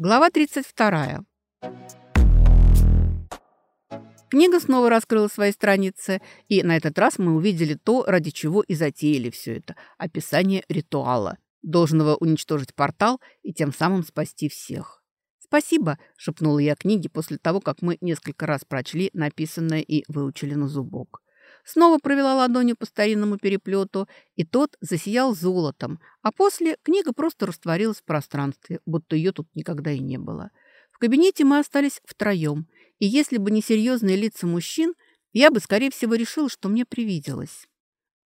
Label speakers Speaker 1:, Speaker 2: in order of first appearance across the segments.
Speaker 1: Глава 32. Книга снова раскрыла свои страницы, и на этот раз мы увидели то, ради чего и затеяли все это – описание ритуала, должного уничтожить портал и тем самым спасти всех. «Спасибо», – шепнула я книге после того, как мы несколько раз прочли написанное и выучили на зубок. Снова провела ладонью по старинному переплету, и тот засиял золотом, а после книга просто растворилась в пространстве, будто ее тут никогда и не было. В кабинете мы остались втроем, и если бы не серьезные лица мужчин, я бы, скорее всего, решила, что мне привиделось.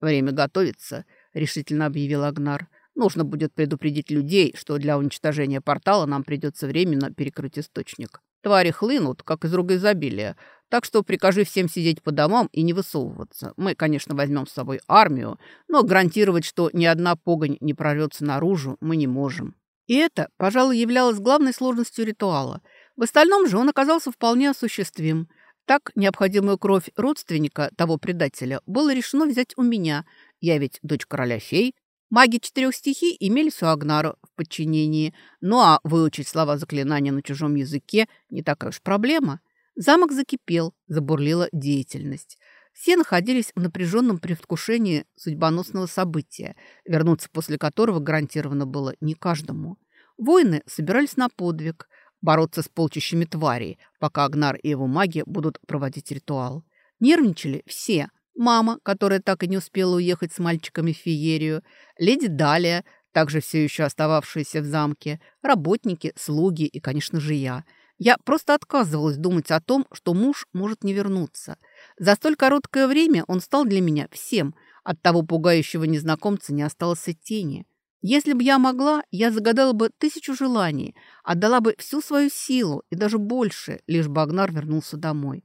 Speaker 2: «Время готовится», — решительно объявил Агнар. «Нужно будет предупредить людей, что для уничтожения портала нам придется временно перекрыть источник. Твари хлынут, как из рук изобилия, так что прикажи всем сидеть по домам и не высовываться. Мы, конечно, возьмем с собой армию, но гарантировать, что ни одна погонь не прорвется наружу, мы не можем.
Speaker 1: И это, пожалуй, являлось главной сложностью ритуала. В остальном же он оказался вполне осуществим. Так необходимую кровь родственника, того предателя, было решено взять у меня. Я ведь дочь короля фей. Маги четырех стихий имелись у Агнара в подчинении. Ну а выучить слова заклинания на чужом языке не такая уж проблема – Замок закипел, забурлила деятельность. Все находились в напряженном предвкушении судьбоносного события, вернуться после которого гарантировано было не каждому. Воины собирались на подвиг, бороться с полчищами тварей, пока Агнар и его маги будут проводить ритуал. Нервничали все. Мама, которая так и не успела уехать с мальчиками в феерию, леди Далия, также все еще остававшаяся в замке, работники, слуги и, конечно же, я – я просто отказывалась думать о том, что муж может не вернуться. За столь короткое время он стал для меня всем. От того пугающего незнакомца не осталось и тени. Если бы я могла, я загадала бы тысячу желаний, отдала бы всю свою силу и даже больше, лишь бы Агнар вернулся домой.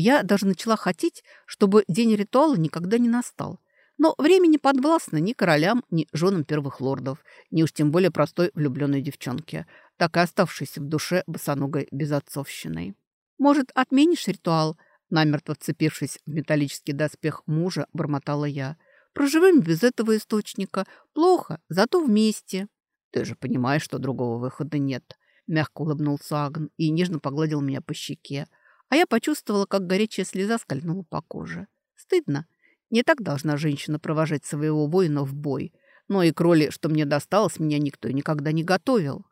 Speaker 1: Я даже начала хотеть, чтобы день ритуала никогда не настал. Но время не подвластно ни королям, ни женам первых лордов, ни уж тем более простой влюбленной девчонке так и оставшейся в душе босоногой безотцовщиной. «Может, отменишь ритуал?» Намертво вцепившись в металлический доспех мужа, бормотала я. «Проживем без этого источника. Плохо, зато вместе».
Speaker 2: «Ты же понимаешь, что другого выхода нет», — мягко улыбнулся Агн и нежно погладил меня по щеке. А я почувствовала, как горячая слеза скользнула по коже. Стыдно. Не так должна женщина провожать своего воина в бой. Но и к роли, что мне досталось, меня никто никогда не готовил.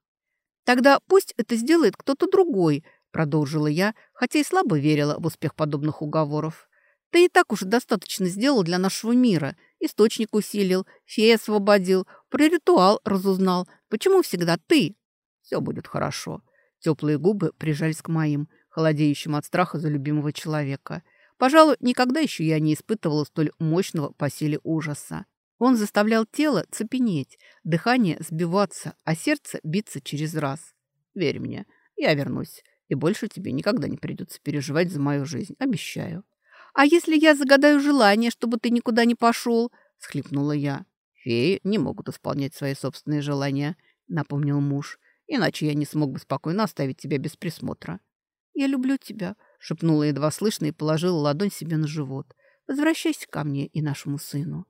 Speaker 1: «Тогда пусть это сделает кто-то другой», – продолжила я, хотя и слабо верила в успех подобных уговоров. «Ты и так уже достаточно сделал для нашего мира. Источник усилил, фея освободил, про ритуал разузнал. Почему всегда ты?»
Speaker 2: «Все будет хорошо». Теплые губы прижались к моим, холодеющим от страха за любимого человека. Пожалуй, никогда еще я не испытывала столь мощного по силе ужаса. Он заставлял тело цепенеть, дыхание сбиваться, а сердце биться через раз. Верь мне, я вернусь, и больше тебе никогда не придется переживать за мою жизнь, обещаю.
Speaker 1: А если я загадаю желание, чтобы ты никуда не пошел? схлипнула я.
Speaker 2: Феи не могут исполнять свои собственные желания, напомнил муж. Иначе я не смог бы спокойно оставить тебя без присмотра.
Speaker 1: Я люблю тебя, шепнула едва слышно и положила ладонь себе на живот. Возвращайся ко мне и нашему сыну.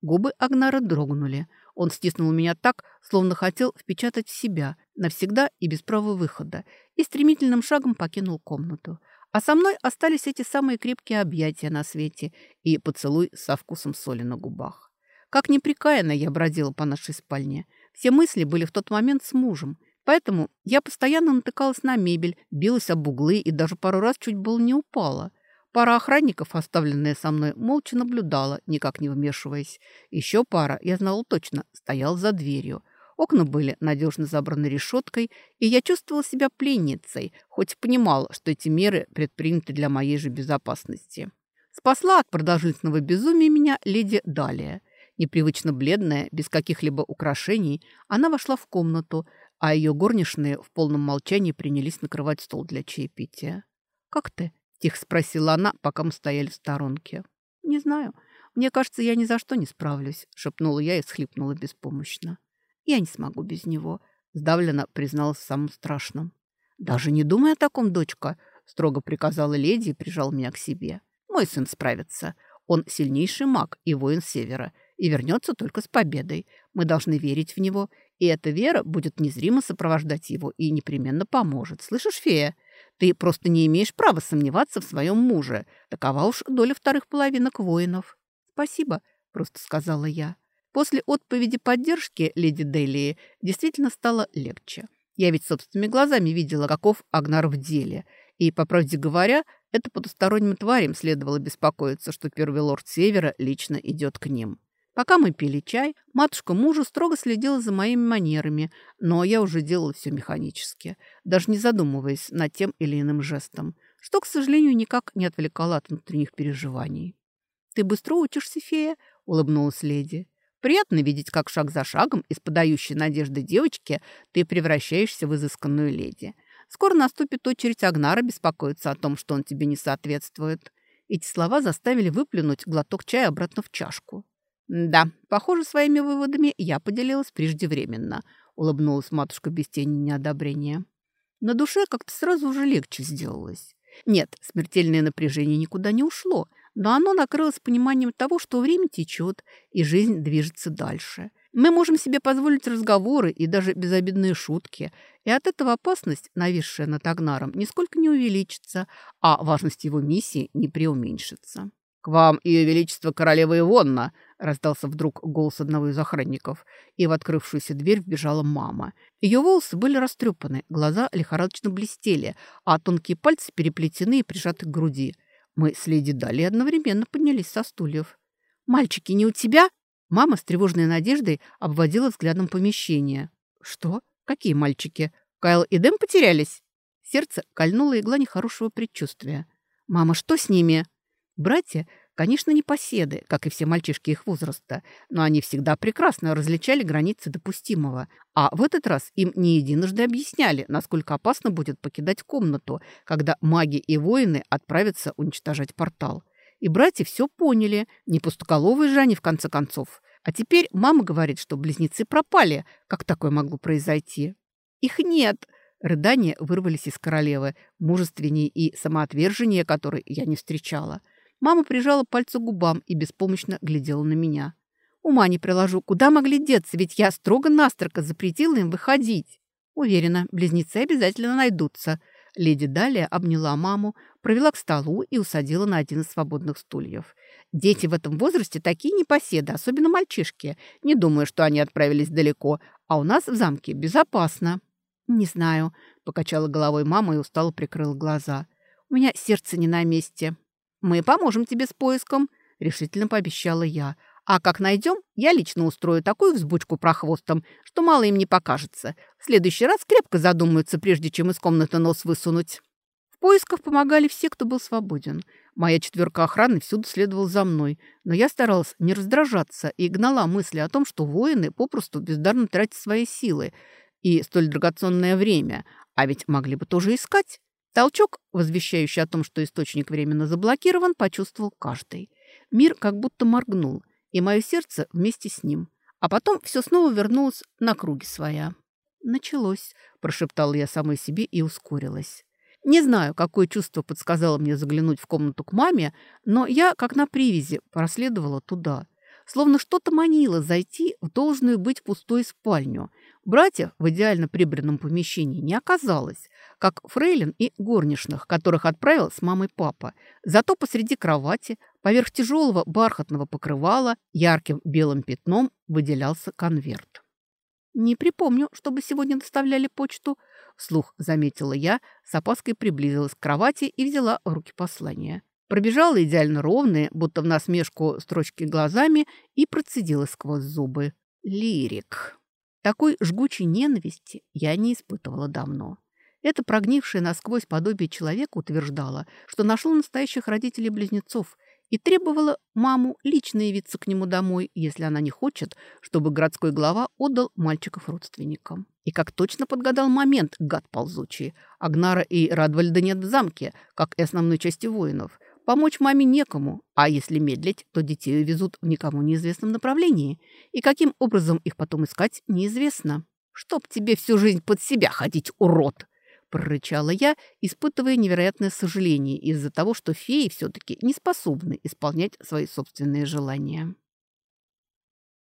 Speaker 1: Губы Агнара дрогнули. Он стиснул меня так, словно хотел впечатать в себя, навсегда и без права выхода, и стремительным шагом покинул комнату. А со мной остались эти самые крепкие объятия на свете и поцелуй со вкусом соли на губах. Как непрекаянно я бродила по нашей спальне. Все мысли были в тот момент с мужем, поэтому я постоянно натыкалась на мебель, билась об углы и даже пару раз чуть было не упала. Пара охранников, оставленная со мной, молча наблюдала, никак не вмешиваясь. Еще пара, я знала точно, стоял за дверью. Окна были надежно забраны решеткой, и я чувствовала себя пленницей, хоть понимала, что эти меры предприняты для моей же безопасности. Спасла от продолжительного безумия меня леди Далия. Непривычно бледная, без каких-либо украшений, она вошла в комнату, а ее горничные в полном молчании принялись накрывать стол для чаепития. «Как ты?» – тихо спросила она, пока мы стояли в сторонке. «Не знаю. Мне кажется, я ни за что не справлюсь», – шепнула я и схлипнула беспомощно. «Я не смогу без него», – сдавленно призналась в самом страшном. «Даже не думай о таком, дочка», – строго приказала леди и прижал меня к себе. «Мой сын справится. Он сильнейший маг и воин Севера. И вернется только с победой. Мы должны верить в него, и эта вера будет незримо сопровождать его и непременно поможет. Слышишь, фея? Ты просто не имеешь права сомневаться в своем муже. Такова уж доля вторых половинок воинов.
Speaker 2: Спасибо, просто сказала я. После отповеди поддержки леди Делии действительно стало легче. Я ведь собственными глазами видела, каков Агнар в деле. И, по правде говоря, это потусторонним тварям следовало беспокоиться, что первый лорд Севера лично идет к ним. Пока мы пили чай, матушка мужа строго следила за моими манерами, но я уже делала все механически, даже не задумываясь над тем или иным жестом, что, к сожалению, никак не отвлекало от внутренних переживаний. «Ты быстро учишься, фея?» – улыбнулась леди. Приятно видеть, как шаг за шагом из подающей надежды девочки ты превращаешься в изысканную леди. Скоро наступит очередь Агнара беспокоиться о том, что он тебе не соответствует. Эти слова заставили выплюнуть глоток чая обратно в чашку. «Да, похоже, своими выводами я поделилась преждевременно», улыбнулась матушка без тени неодобрения. На душе как-то сразу уже легче сделалось. Нет, смертельное напряжение никуда не ушло, но оно накрылось пониманием того, что время течет, и жизнь движется дальше. Мы можем себе позволить разговоры и даже безобидные шутки, и от этого опасность, нависшая над Агнаром, нисколько не увеличится, а важность его миссии не преуменьшится. «К вам, Ее Величество Королева Ивонна!» – раздался вдруг голос одного из охранников, и в открывшуюся дверь вбежала мама. Ее волосы были растрепаны, глаза лихорадочно блестели, а тонкие пальцы переплетены и прижаты к груди – мы с леди Дали одновременно поднялись со стульев. «Мальчики, не у тебя?» Мама с тревожной надеждой обводила взглядом помещение. «Что? Какие мальчики? Кайл и Дэм потерялись?» Сердце кольнуло игла нехорошего предчувствия. «Мама, что с ними?» Братья Конечно, не поседы, как и все мальчишки их возраста, но они всегда прекрасно различали границы допустимого. А в этот раз им не единожды объясняли, насколько опасно будет покидать комнату, когда маги и воины отправятся уничтожать портал. И братья все поняли, не пустоголовые же они в конце концов. А теперь мама говорит, что близнецы пропали. Как такое могло произойти? Их нет. Рыдания вырвались из королевы, мужественнее и самоотвержение которой я не встречала. Мама прижала пальцы к губам и беспомощно глядела на меня. Ума не приложу, куда могли деться, ведь я строго-настрого запретила им выходить. Уверена, близнецы обязательно найдутся. Леди Далия обняла маму, провела к столу и усадила на один из свободных стульев. Дети в этом возрасте такие непоседы, особенно мальчишки. Не думаю, что они отправились далеко, а у нас в замке безопасно. «Не знаю», — покачала головой мама и устало прикрыла глаза. «У меня сердце не на месте». «Мы поможем тебе с поиском», — решительно пообещала я. «А как найдем, я лично устрою такую взбучку прохвостом, что мало им не покажется. В следующий раз крепко задумаются, прежде чем из комнаты нос высунуть». В поисках помогали все, кто был свободен. Моя четверка охраны всюду следовала за мной, но я старалась не раздражаться и гнала мысли о том, что воины попросту бездарно тратят свои силы и столь драгоценное время, а ведь могли бы тоже искать. Толчок, возвещающий о том, что источник временно заблокирован, почувствовал каждый. Мир как будто моргнул, и мое сердце вместе с ним. А потом все снова вернулось на круги своя. «Началось», – прошептала я самой себе и ускорилась. Не знаю, какое чувство подсказало мне заглянуть в комнату к маме, но я, как на привязи, проследовала туда. Словно что-то манило зайти в должную быть пустой спальню. Братьев в идеально прибранном помещении не оказалось, как фрейлин и горничных, которых отправил с мамой папа. Зато посреди кровати, поверх тяжелого бархатного покрывала, ярким белым пятном выделялся конверт. «Не припомню, чтобы сегодня доставляли почту», — вслух заметила я, с опаской приблизилась к кровати и взяла в руки послание. Пробежала идеально ровные, будто в насмешку строчки глазами, и процедила сквозь зубы. «Лирик». Такой жгучей ненависти я не испытывала давно. Это прогнившее насквозь подобие человека утверждало, что нашло настоящих родителей близнецов и требовало маму лично явиться к нему домой, если она не хочет, чтобы городской глава отдал мальчиков родственникам. И как точно подгадал момент, гад ползучий. Агнара и Радвальда нет в замке, как и основной части воинов. Помочь маме некому, а если медлить, то детей увезут в никому неизвестном направлении. И каким образом их потом искать, неизвестно. «Чтоб тебе всю жизнь под себя ходить, урод!» прорычала я, испытывая невероятное сожаление из-за того, что феи все-таки не способны исполнять свои собственные желания.